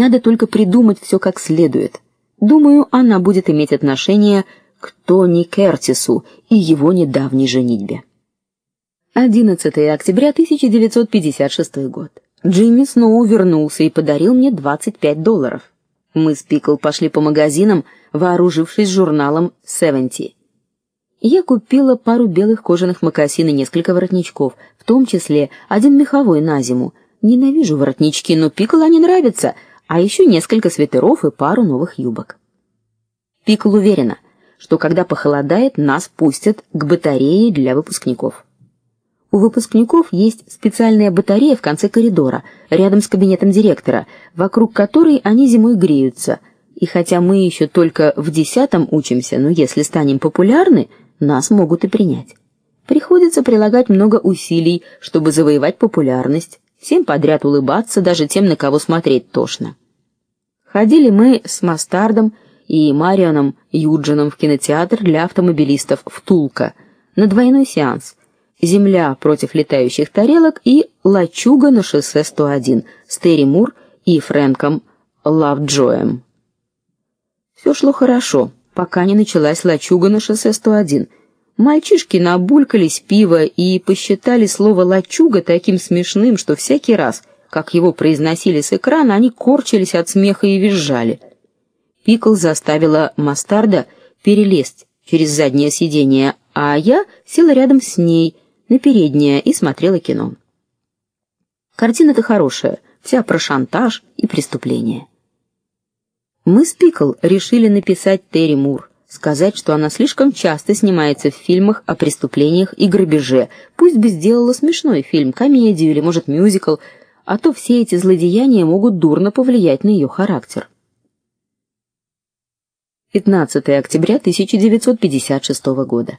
Надо только придумать все как следует. Думаю, она будет иметь отношение к Тони Кертису и его недавней женитьбе. 11 октября 1956 год. Джимми снова вернулся и подарил мне 25 долларов. Мы с Пикл пошли по магазинам, вооружившись журналом Seventy. Я купила пару белых кожаных мокасин и несколько воротничков, в том числе один меховой на зиму. Ненавижу воротнички, но Пикл они нравятся, а еще несколько свитеров и пару новых юбок. Пикл уверена, что когда похолодает, нас пустят к батарее для выпускников. У выпускников есть специальная батарея в конце коридора, рядом с кабинетом директора, вокруг которой они зимой греются. И хотя мы еще только в десятом учимся, но если станем популярны, нас могут и принять. Приходится прилагать много усилий, чтобы завоевать популярность, всем подряд улыбаться, даже тем, на кого смотреть тошно. Ходили мы с Мастардом и Марианом Юджином в кинотеатр для автомобилистов в Тулка на двойной сеанс Земля против летающих тарелок и Лачуга на шоссе 101 с Терри Мур и Фрэнком Лавджоем. Все шло хорошо, пока не началась лачуга на шоссе 101. Мальчишки набулькались пива и посчитали слово лачуга таким смешным, что всякий раз, как его произносили с экрана, они корчились от смеха и визжали. Пикл заставила Мастарда перелезть через заднее сиденье, а я села рядом с ней на переднее и смотрела кино. Картина-то хорошая, вся про шантаж и преступление. Мы с Пикл решили написать Терри Мур, сказать, что она слишком часто снимается в фильмах о преступлениях и грабеже. Пусть бы сделала смешной фильм, комедию или, может, мюзикл, а то все эти злодеяния могут дурно повлиять на ее характер. 15 октября 1956 года.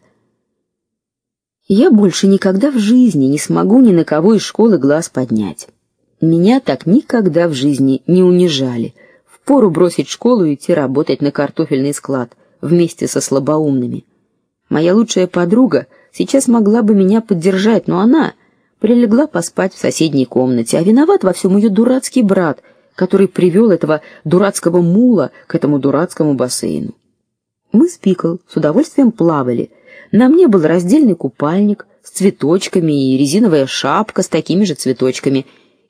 Я больше никогда в жизни не смогу ни на кого из школы глаз поднять. Меня так никогда в жизни не унижали. Впору бросить школу и идти работать на картофельный склад вместе со слабоумными. Моя лучшая подруга сейчас могла бы меня поддержать, но она прилегла поспать в соседней комнате, а виноват во всем ее дурацкий брат, который привел этого дурацкого мула к этому дурацкому бассейну. Мы с Пикл с удовольствием плавали на мне был раздельный купальник с цветочками и резиновая шапка с такими же цветочками.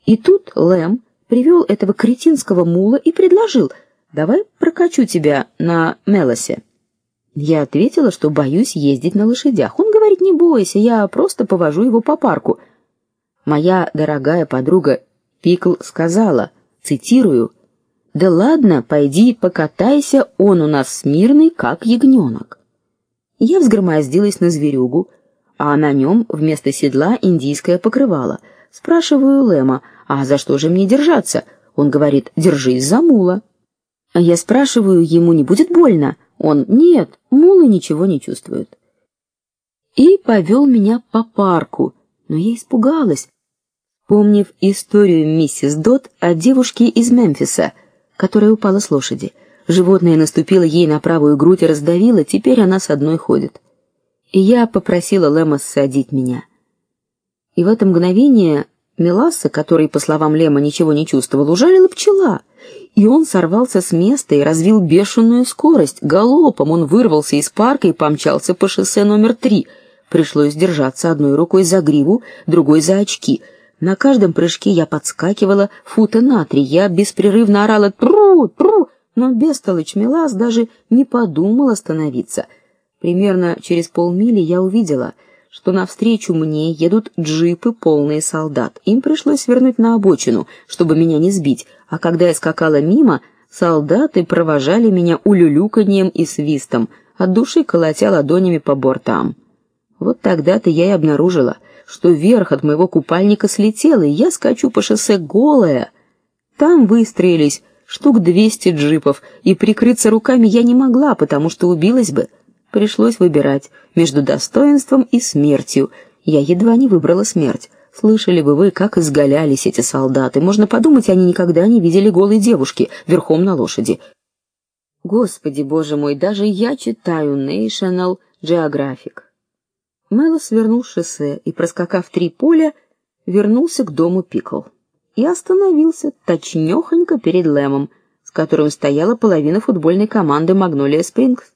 И тут Лэм привел этого кретинского мула и предложил: "Давай прокачу тебя на Мелосе". Я ответила, что боюсь ездить на лошадях. Он говорит: "Не бойся, я просто повожу его по парку". Моя дорогая подруга Пикл сказала, цитирую: "Да ладно, пойди покатайся, он у нас смирный, как ягненок». Я взгромоздилась на зверюгу, а на нем вместо седла индийское покрывало. Спрашиваю Лэма: "А за что же мне держаться?" Он говорит: "Держись за мула". А я спрашиваю, ему не будет больно? Он: "Нет, мулы ничего не чувствуют". И повел меня по парку, но я испугалась, помнив историю миссис Дот о девушке из Мемфиса, которая упала с лошади. Животное наступило ей на правую грудь и раздавило, теперь она с одной ходит. И я попросила Лема садить меня. И в это мгновение Меласса, который, по словам Лема, ничего не чувствовал, ужалила пчела. И он сорвался с места и развил бешеную скорость. Галопом он вырвался из парка и помчался по шоссе номер три. Пришлось держаться одной рукой за гриву, другой за очки. На каждом прыжке я подскакивала фута на три. Я беспрерывно орала: "Тру, тру!" но бестолочь Милас даже не подумал остановиться. Примерно через полмили я увидела, что навстречу мне едут джипы, полные солдат. Им пришлось свернуть на обочину, чтобы меня не сбить, а когда я скакала мимо, солдаты провожали меня улюлюканьем и свистом, от души колотя ладонями по бортам. Вот тогда-то я и обнаружила, что верх от моего купальника слетел, и я скачу по шоссе голая. Там выстроились штук двести джипов, и прикрыться руками я не могла, потому что убилась бы. Пришлось выбирать между достоинством и смертью. Я едва не выбрала смерть. Слышали бы вы, как изгалялись эти солдаты. Можно подумать, они никогда не видели голой девушки верхом на лошади. Господи, Боже мой, даже я читаю National Geographic. Мэлло свернул шоссе и, проскакав три поля, вернулся к дому Пикл. и остановился точнёхонько перед Лэмом, с которым стояла половина футбольной команды Магнолия Спрингс.